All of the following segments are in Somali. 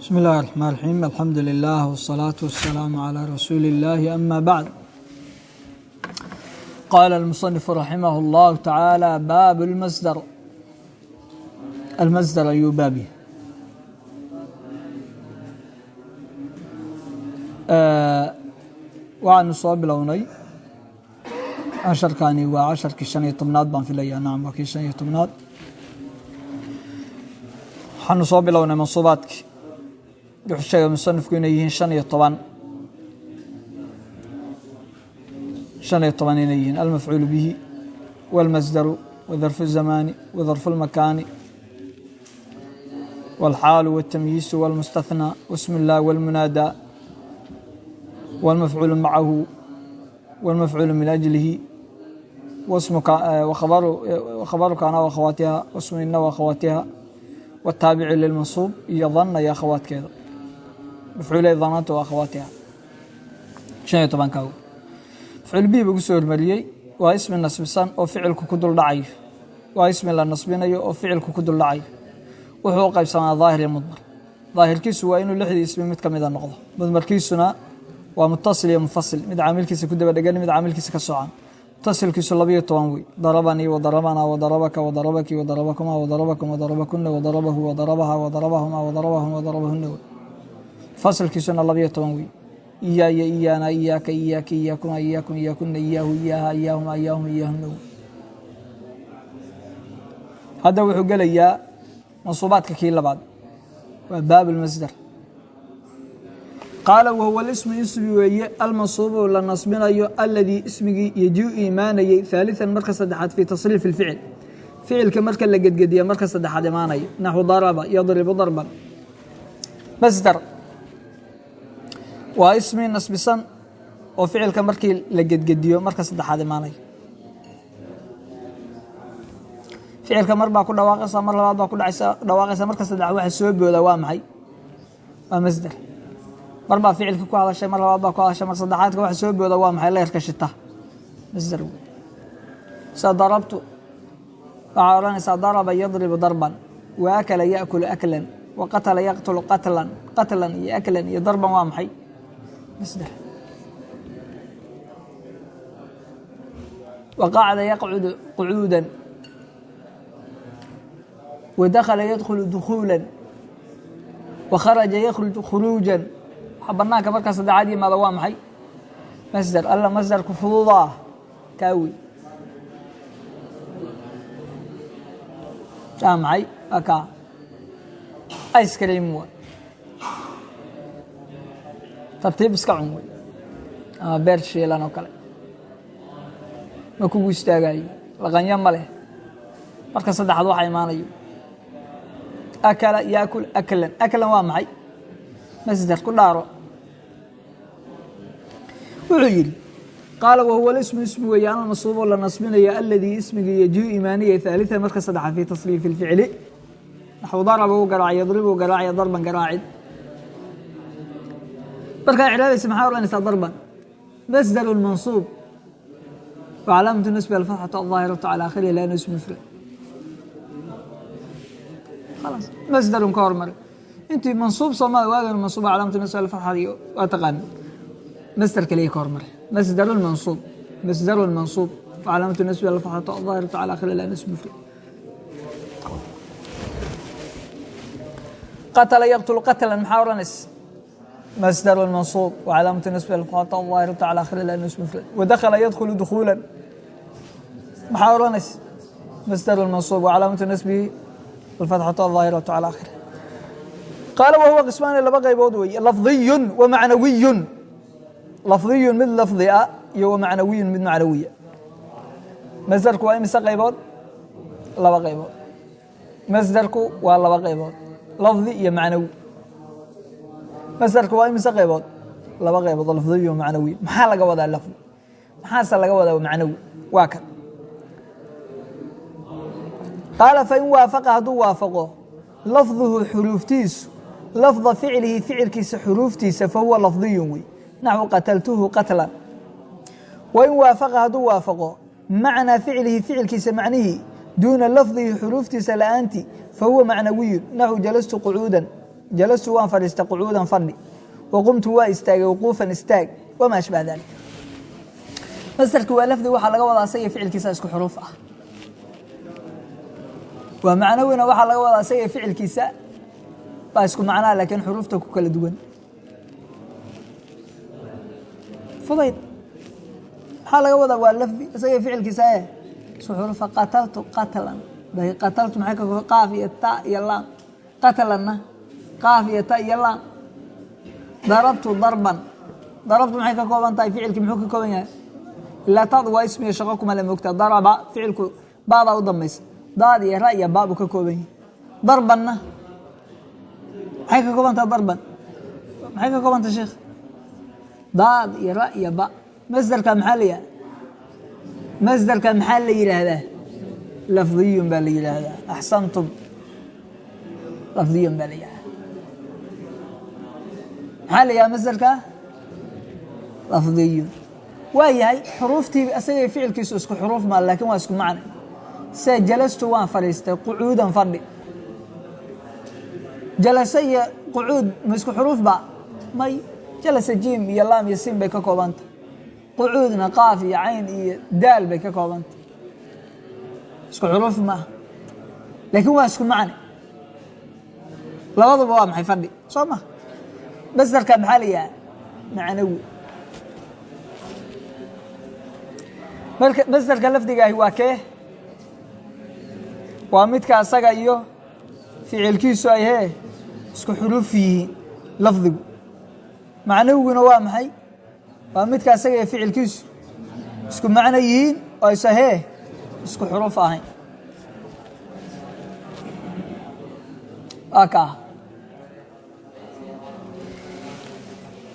بسم الله الرحمن الرحيم الحمد لله والصلاة والسلام على رسول الله أما بعد قال المصنف رحمه الله تعالى باب المصدر المصدر أي بابه آه waxaanu soo bilownay casharkani waa casharkii shan iyo tobnaad baan filaya nacam waa kii shan iyo tobnaad waxaanu soo bilownay mansuubaadkii wuxuu sheegay musanifku inay yihiin shan iyo toban shan iyo toban inay yihiin almafcuulu bihi wاlmasdaru wadarfu الzamaani wadarfu اlmakaani wاlxaalu wالtamyiisu wاlmustahnaa wasmu اllah wاlmunaadaa wاlmafcuulu macahu wاlmafcuulu min ajlihi wkhabaru kaana wakhawaatiha wasmu ina wakhawaatiha wالtaabici lilmansuub iyo dana iyo akhawaadkeeda mafcuule dananta wa akhawaatiha shan iyo tobanka mafcuul bihi buu ku soo hormariyey waa ismi nasbisan oo ficilku ku dul dhacayo waa ismi la nasbinayo oo ficilku ku dul dhacayo wuxuu u qaybsamaa daahir iyo mudmar daahirkiisu waa inuu lixdii ismi mid kamida noqdo mudmarkiisuna waa mutasil iyo munfasil mid caamilkiisa ku daba dhegan mid caamilkiisa ka socan mutasilkiisu labayo toban wey darabanii wadarabana wadarabaka wadarabaki wadarabakuma wadarabakum wadarabakuna wadarabahu fasilkiisuna labayo toban wey iyaaya iyaana iyaaka iyaaka iyaakuma iyaakum iyaakuna iyaahu iyaaha iyaahuma iyaahuma iyaahuna hadda wuxuu gelayaa mansuubaadka kii labaad waa baab lmasdar qaala wahuwa lismu ismi weeye almansuubu la nasbinayo aladii ismigii yejuu imaanayey haaliثan marka saddexaad fii tasriif اlficil ficilka marka la gedgediya marka saddexaad imaanaya naxu daraba yadribu darban. Masdar waa ismi nasbisan oo ficilka markii la gedgediyo marka saddexaad imaanaya ficilka mar baa ku dhawaaqaysa mar labaad baa ku dhawaaqaysa marka saddexaad waxa soo booda waa maxay? Waa masdar mar baa ficilka ku hadashay mar labaad baa ku hadashay mar saddexaadka waxa soo booda waa maxay? Leerka shita. Masdar wey sa darabtu waxaa odhanaysaa daraba yadribu darban wa akala yaأkulu aklan wa yaqtulu qatlan qatlan iyo aklan iyo darban waa maxay masdar wa qacda yaqcudu qucuudan wa dakhala yadkhulu dukhuulan wa kharaja yakhruju khuruujan waxa banaanka markaa saddexaad yimaada waa maxay masdar alla masdarku fududaa kaawi waa maxay waa kaa ice cream tartiib iska cun wey ama beer shiilan oo kale. Ma kugu istaagayo laqanyo ma leh. Marka saddexaad waxa imaanayo. Akala yaakul aklan. Aklan waa maxay? Masdar ku dhaaro. Wuxuu yidhi qaala wahuwa lismu ismi weeye almasuubo la nasbinaya aladii ismigii yejuu imaaniyay haaliثan marka saddexaad fii tasriifi اlficli naxwu daraba u garaacay yadribu garaacya darban garaacid markaa icraabaysa maxaa odhanaysaa darban masdar mansuub wcalaamatu nasbi alfatxatu aلظaahiraةu calى akhirihi lanu ism mfrad khalaas masdarun ka hormare intii mansuub soomada waagan mansuuba calaamatu nasbi alfatxadi waa taqaani masdar kaliya ka hormare masdar mansuub masdar mansuub wcalaamatu nasbi alfatxatu aلظaahiraةu calى akhirihi lanu ism mfrad qatla yqtl qatla maxaa odhanaysa masdar mansuub wcalaamatu nasbi alfatxatu aلظaahiraةu calى akhirihi lanu ism mfrad wadakla yadkhulu dukhuula maxaa odhanaysa masdar mansuub wcalaamatu nasbihi alfatxatu aلظaahiraةu calى akhirih qaala wahuwa qismaani laba qaybood weeye lafdiyu wa macnawiyun lafdiyun mid lafdi a iyo wa macnawiyun mid macnawiya masdarku waa imise qaybood laba qaybood masdarku waa laba qaybood lafdi iyo macnawi masdarku waa imise qaybood laba qaybood lafdiyu wa macnawiy maxaa laga wadaa lafdi? Maxaase laga wadaa macnawi? Waa kan. Qaala fain waafaqa hadduu waafaqo lafduhu xuruuftiisu lafda ficlihi ficilkiisa xuruuftiisa fahuwa lafdiyun wey naxwu qataltuhu qatlan. Wain waafaqa hadduu waafaqo macnaa ficlihi ficilkiisa macnihii duuna lafdihi xuruuftiisa la'aanti fahuwa macnawiyun. Naxwu jalastu qucuudan jalastu waan fadhiistay qucuudan fadhi wa qumtu waa istaagay wuquufan istaag wamaa ashbaha dalik masderka waa lafdi waxaa laga wadaa asaga ficilkiisa isku xuruuf ah waa macnowina waxaa laga wadaa asaga ficilkiisa baa isku macnaa laakiin xuruufta ku kala duwan fudayd maxaa laga wadaa waa lafdi isaga ficilkiisa e isku xuruufa qataltu qatlan qataltu maxay ka qaaf iyo ta iyo laam qatlanna qaaf iyo ta iyo laam darabtu darban. Darabtu maxay ka kooban tahay? Ficilkii muxuu ka kooban yahay? Ilaa taadu waa ismiga shaqo kuma la moogtaa daraba ficilku baadaa u dambaysa. Daad iyo ra iyo ba buu ka kooban yahay. Darbanna maxay ka kooban tahay darban? Maxay ka kooban tahay sheekh daad iyo ra ba. Masderka maxaa la yihahda masderka maxaa la yidhaahdaa lafdiyun baa la yidhaahdaa axsantum lafdiyun baa la yidhahdaa maxaa la yidhahda masderka lafdiyun waa yahay xuruuftii asagay ficilkiisu isku xuruuf maa laakiin waa isku macna. Sida jalastu waan fadhiistay qucuudan fadhi. Jalase iyo qucuud ma isku xuruuf ba? May. Jalasa jiim iyo laam iyo siin bay ka koobantah qucuudna qaaf iyo cayn iyo daal bay ka koobantah isku xuruuf maaha laakiin waa isku macne labaduba waa maxay fadhi? Soo ma masdarka maxaa la yihaha macnawi masdarka lafdigaahi waa kee waa midka asaga iyo ficilkiisu ay hee isku xuruuf yihiin lafdigu. Macnawiguna waa maxay? Waa midka asaga iyo ficilkiisu isku macno yihiin oo aysa hee isku xuruuf ahayn. Waa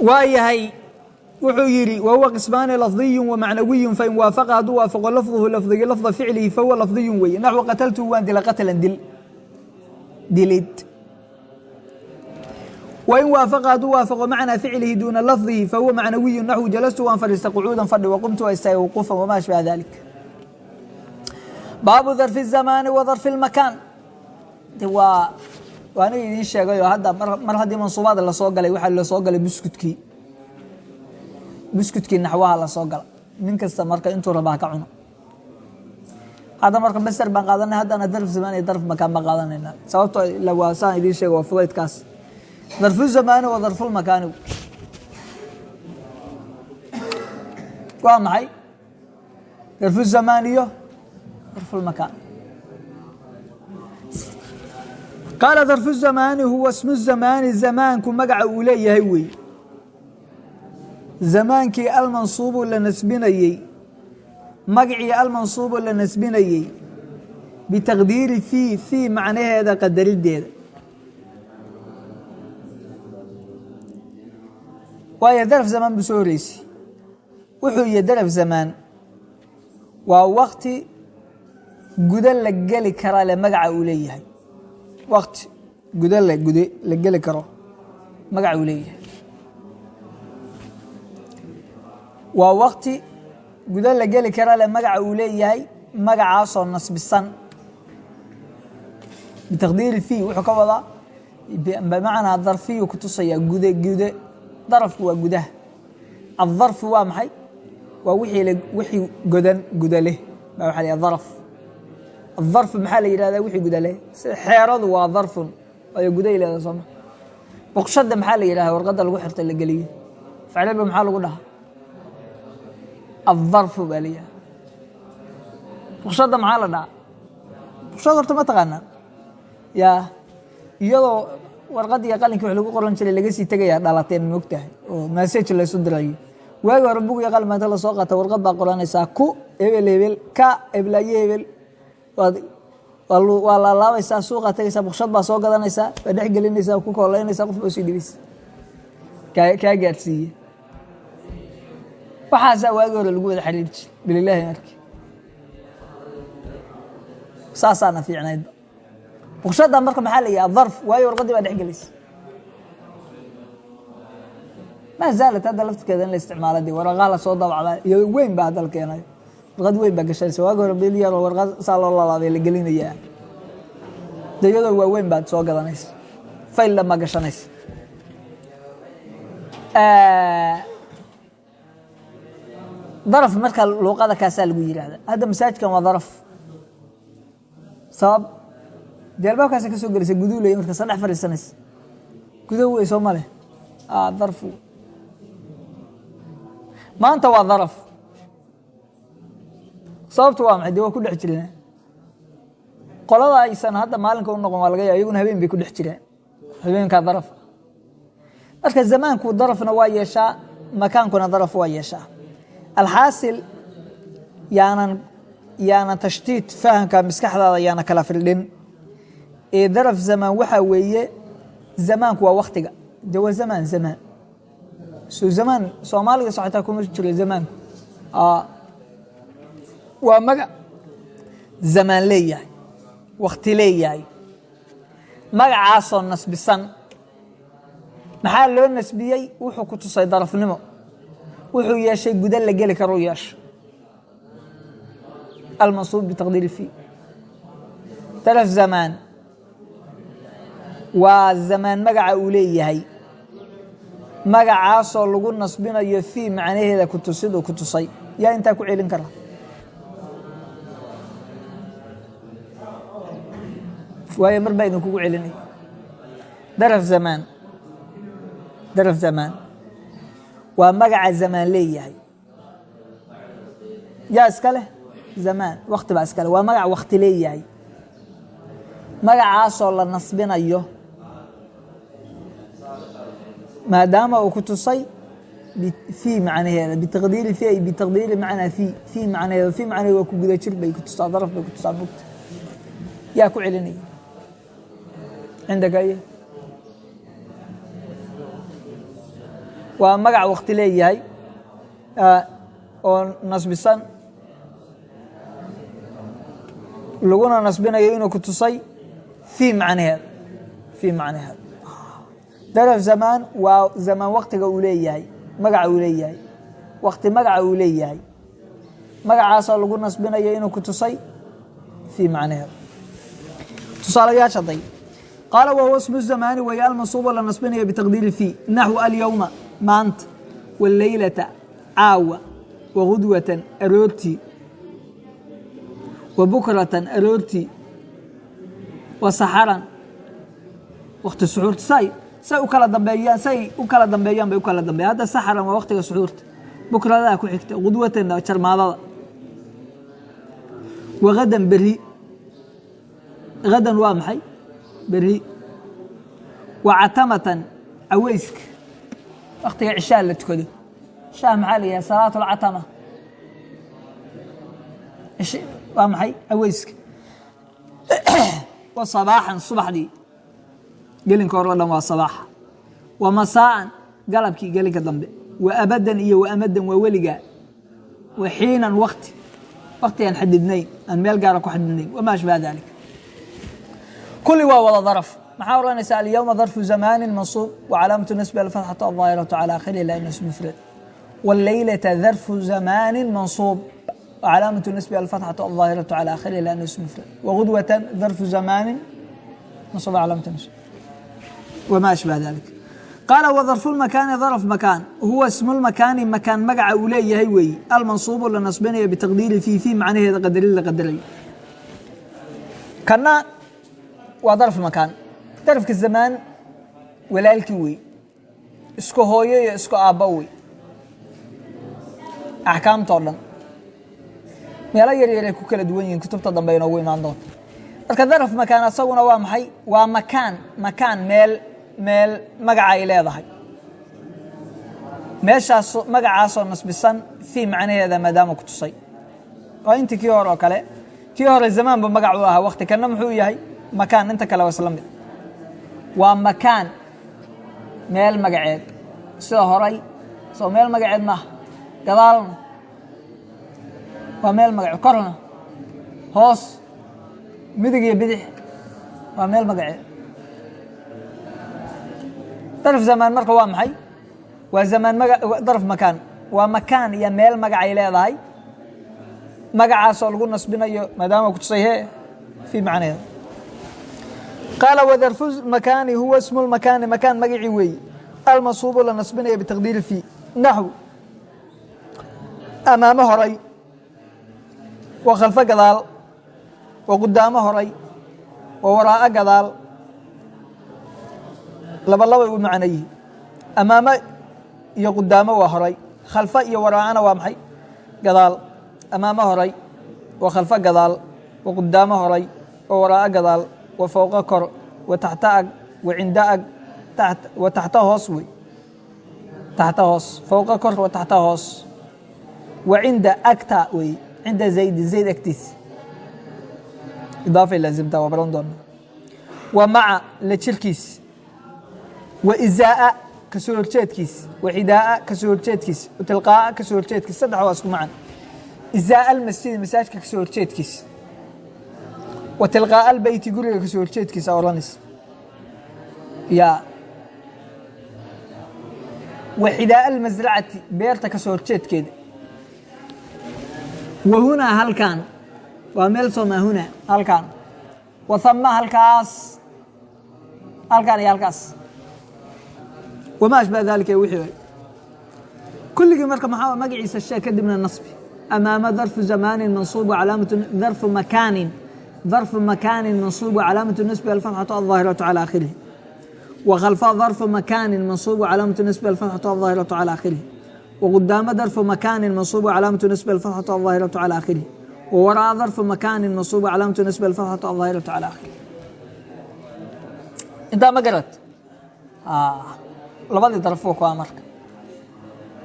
waa yahay wuxuu yidhi wahuwa qismaani lafdiyu wamacnawiyu fain waafaqa hadduu waafaqo lafduhu lafdigi lafda ficlihi fahuwa lafdiyu weeye naxwu qataltu waan dila qatlan dil dilid wain waafaqa hadduu waafaqo macnaa ficlihi duuna lafdihi fahuwa macnawiyu naxwu jalastu waan fadhiistay qucuudan fadhi waqumtu waa istaagay wuquufan wamaa ashbaha dalik baabu darfi الzamaani wa darfi اlmakaan de waa waa aniga idiin sheegay oo hadda mar haddii mansuubaad la soo galay waxaa la soo galay buskudkii. Buskudkii naxwaha la soo gala nin kasta marka intuu rabaa ka cuno. Hadda marka master baan qaadanay haddana darf zamaan iyo darf makaan baan qaadanayna. Sababto waa saan idiin sheega waa fudaydkaas. Darfu zamaani wa darfulmakaani waa maxay? Darfu zamaan iyo darfulmakaan qaala darfu zamaani huwa smu zamaani zamaanku magaca uu leeyahay wey zamaankii almansuubu la nasbinayey magacii almansuubu la nasbinayey bitaqdiiri fii fii macnaheeda qadarideeda waayo daraf zamaan buu soo horeysay wuxuu yihi daraf zamaan waa wakti gudo la geli karaa le magaca uu leeyahay wakti gudo la gude la geli karo magaca uu leeyahay. Waa wakti gudo la geli kara le magaca uu leeyahay magacaasoo nasbisan. Bitaqdiiri fi wuxuu ka wadaa bimacnaa darfiyu kutusayaa gude gude darafku waa gudaha adarfu waa maxay? Waa wixii godan guda leh. Baa waxa la daraf adarfu maxaa la yidhahdaa? Wixii guda leh sida xeeradu waa darfun waayo guday leeda sooma boqshada maxaa la yidhahdaa? Warqadda lagu xirta la geliyo faclaba maxaa lagu dhahaa? Adarfu baa la yidhahda boqshada maxaa la dhahaa? Boqshada horta ma taqaanaa yaa iyadoo warqad iyo qalinkii wax lagu qoran jiray laga sii tegayaa dhalateen moogtahay oo massage laysu dirayo waagi hore bug iyo qalin inta la soo qaata warqad baa qoranaysaa ku hebel hebel ka heblaayo hebel waa laalaabaysaa suuqaa tegaysaa boqshad baa soo gadanaysaa waa dhex gelinaysaa ku koolaynaysaa qof baa sii dhibaysa kaa gaadhsiiye waxaasaa waagi hore lagu wada xiriir jir bililaahi marki saasaana fiicnaydba boqshada marka maxaa la yihaha darf waayo warqadii baa dhex gelaysa maa zaalat hadda laftirkeeda in la isticmaala de waraqaa la soo dabacda iyo weyn baa hadda la warqad weyn baa gashanaysa waagi hore yaroo warqad saa loo lalaabay la gelinayaa iyadoo waaweyn baad soo gadanaysa fayl lama gashanaysa daraf marka luuqada kaasaa lagu yihahda hadda masaajidkan waa daraf sabab dee albaabkaasa ka soo gelaysa guduu ley markaasa dhex fadhiisanaysa gudow wey soo male darf maanta waa daraf sababtu waa maxay? Dee waa ku dhex jireen? Qolada aysan hadda maalinka u noqon waa laga ya iyaguna habeen bay ku dhex jireen. Habeenkaa daraf. Marka zamaanku darafna waa yeeshaa makaankuna daraf waa yeeshaa. Alxaasil yaanan yaanan tashtiit fahamka maskaxdaada yaana kala firdhin ee daraf zamaan waxaa weeye zamaanku waa waktiga de waa zamaan zamaan. So zamaan soomaaliga socotaa kuma jiro zamaanku waa magac zamaan leeyahay wakti leeyahay. Magacaasoo nasbisan. Maxaa loo nasbiyey? Wuxuu ku tusay darafnimo. Wuxuu yeeshay guda la geli karo yeesho. Almansuub bitaqdiiri fi daraf zamaan waa zamaan magaca uu leeyahay. Magacaasoo lagu nasbinayo fii macnaheeda ku tusid uu ku tusay. Yaa intaa ku celin kara waayo mar baa idinkugu celinay. Daraf zamaan. Daraf zamaan. Waa magaca zamaan leeyahay. Yaa iska leh? Zamaan. Wakti baa iska leh. Waa magac wakti leeyahay. Magacaasoo la nasbinayo. Maadaama uu ku tusay fii macnaheeda bitaqdiiri fi ay bitaqdiiri macnaa fi fii macnaheeda fii macnaheeda waa ku guda jir bay ku tusaa daraf bay ku tusaa mugta yaa ku celinaya cindaka iyo waa magac wakti leeyahay oo nasbisan. Laguna nasbinayo inuu ku tusay fii macnaheeda fii macnaheeda daraf zamaan waa zamaan waktiga uu leeyahay magaca uu leeyahay. Wakti magaca uu leeyahay. Magacaasoo lagu nasbinayo inuu ku tusay fii macnaheeda tusaalayaasha day qaala wahuwa smu zamaani weeye almansuubo la nasbinayo bitaqdiiri fii naxwu alyowma maanta waleylata caawa wagudwatan aroortii wa bukratan aroortii wa saxaran wakti suxuurta say say u kala dambeeyaan say u kala dambeeyaan bay u kala dambeeyan hadda saxaran waa waktiga suxuurta bukradaa ku xigta gudwatan jarmaadada wagadan beri gadan waa maxay beri wa catamatan caweyska waktiga cishaa la tukado. Cishaha maxaa la yihaha salaat اlcatama waa maxay? Caweyska wa sabaaxan subaxdii. Gelinka hore o dhan waa sabaaxa wa masaa'an galabkii gelinka dambe. Wa abadan iyo wa amadan waa weligaa wa xiinan wakti wakti aan xadidnayn. Aan meel gaara ku xadidnayn. Wamaa ashbaha dalik kuli waa wada darf maxaa odhanaysa alyowma darfu zamani mansuub wacalaamatu nasbi alfatxatu aldaahiratu cala akhiri lanas mufrad wاleylata darfu zamani mansuub wacalaamatu nasbi alfatxatu aldaahiratu cala akhiri lanas mufrad wagudwata darfu zamani mansuub calaamatu nasb wma ashbaha dalik qaala wadarfu lmakaani darf makaan huwa ismu lmakaani makaan magaca uu leeyahay weeyi almansuubu la nasbinayo bitaqdiiri fi fi macnaheeda qadarin la qadarayo waa darf makaan. Darafka zamaan walaalkii wey isku hooyo iyo isku aabbo wey. Axkaamtao dhan. Meelo yar yaray ku kala duwan yihiin kutubta dambe inoogu imaan doonto. Marka daraf makaan asaguna waa maxay? Waa makaan makaan meel meel magaca ay leedahay. Meeshaas magacaasoo nasbisan fii macnaheeda maadaama ku tusay. Waa intii kii hore oo kale. Kii hore zamaanba magac u ahaa wakti kana muxuu yahay makaan inta kale waa isla mid waa makaan meel magaceed. Sida horay soo meel magaceed maaha gadaalna waa meel magaceed korna hoos midig iyo bidix waa meel magaceed. Darf zamaan marka waa maxay? Waa zamaan darf makaan. Waa makaan iyo meel magacay leedahay. Magacaasoo lagu nasbinayo maadaama ku tusay he fii macnaheeda qaala wadarfu makaani huwa ismu lmakaani makaan magacii weeye almansuubu la nasbinaya bitaqdiiri fi naxw amaamo horay. Wa khalfo gadaal. Wa qudaamo horay. Wa waraa'o gadaal. Laba labay u macno yihi amaamo iyo qudaamo waa horay. Khalfo iyo waraa'ana waa maxay? Gadaal. Amaamo horay. Wa khalfo gadaal. Wa qudaamo horay. Wa waraa'o gadaal wa fowqo kor wa taxta ag wa cinda ag wa taxta hoos wey. Taxta hoos fowqo kor wa taxta hoos. Wa cinda agta wey cinda zaydi zayd agtiis. Idaafay laazimtaa waa baran doona. Wa maca la jirkiis wa izaa'a ka soo horjeedkiis wa xidaa'a ka soo horjeedkiis wa tilqaa'a ka soo horjeedkiis saddex waa isku macan izaa'a almasjidi masaajka ka horjeedkiis wa tilqaa'a albeyti guriga ka soo horjeedkiisa odhanaysa yaa wa xidaa'a almasracati beerta ka soo horjeedkeeda wa hunaa halkan. Waa meel sooma huna halkan. Wa hama halkaas. Halkan iyo halkaas. Wma ashbaha dalika wixii. Kulligii marka maxaa magaciisa sheeg kadibna nasbi. Amaama darfu zamaanin mansuub calaamatu darfu makaanin darfu makaanin mansuub calaamatu nasbi alfatxatu alظaahiratu calى akhirihi wa khalfa darfu makaanin mansuub calaamatu nasbi alfatxatu alظaahiratu calى akhirihi wa qudaamo darfu makaanin mansuub calaamatu nasbi alfatxatu alظaahiratu calى akhirihi wa waraa darfu makaanin mansuub calaamatu nasbi alfatxatu alظaahiratu calى akhirihi intaa ma garad labadii darafo kuwaa marka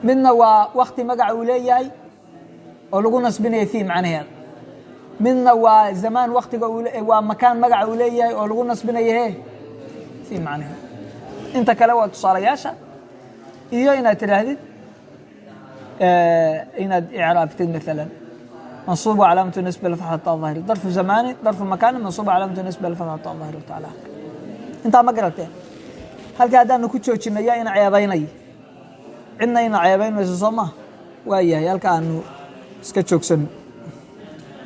midna waa wakti magaca uu leeyahay oo lagu nasbinayo fi macnaheeda midna waa zamaan waktiga waa makaan magaca uu leeyahay oo lagu nasbinayo he fi macnaheeda inta kale waa tusaalayaasha. Iyo inaad tidhaahdid inaad icraabtid maalan mansuubu calaamatu nasbi alfatxata aahiri darfu zamaani darfu makaani mansuubu calaamatu nasbi alfatxata aahiratu ala intaa ma garateen halka haddaanu ku joojina yaa ina ceebaynay. Cidna ina ceebayn mayso soo maha waa yahay halka aanu iska joogsano